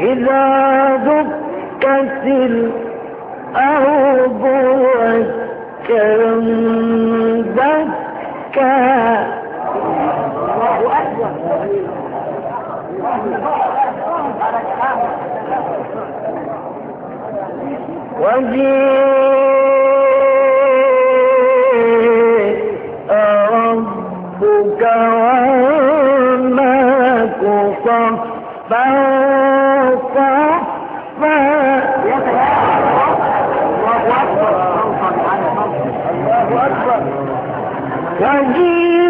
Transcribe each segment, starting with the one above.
إذا دكت الأرض وكا دكا وجيء ربك والملك صفا. وجيل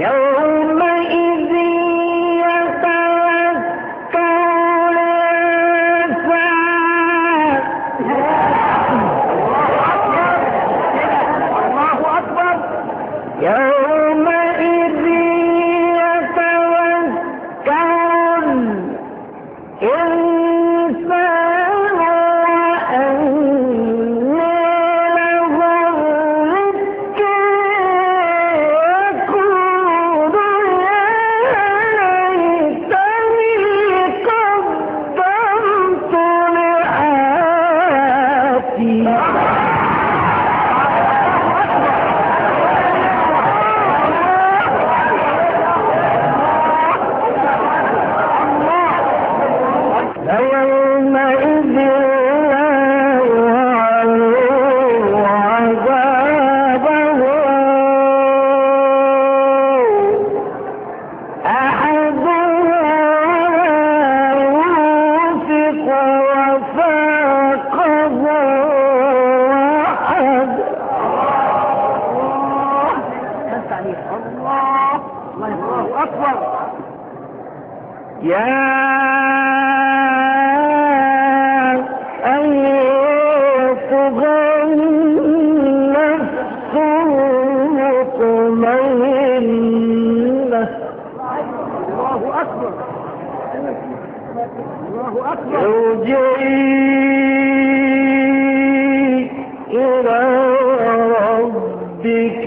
يوم الله الله أكبر يا الله أكبر الله أكبر ارجعي إلى ربك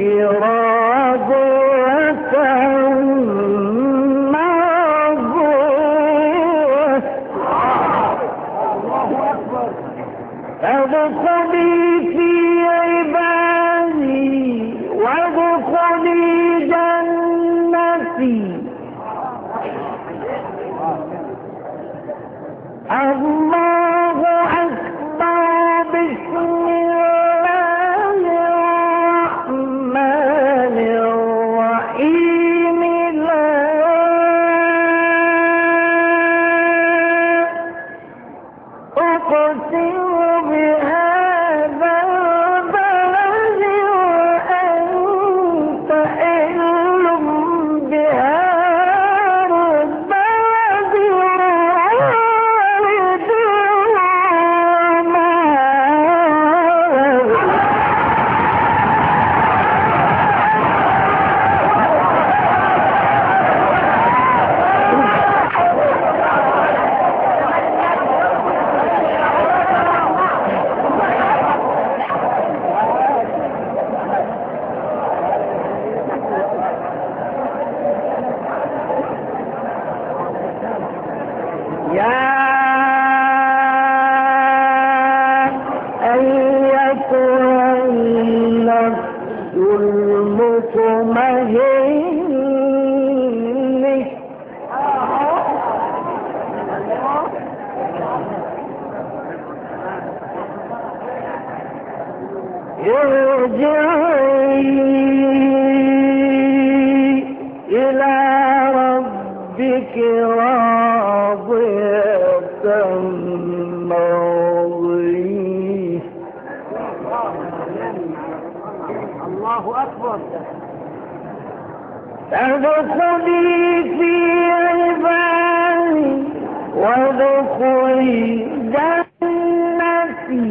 قتل بك الله أكبر. فادخلي في عبادي وادخلي جنتي.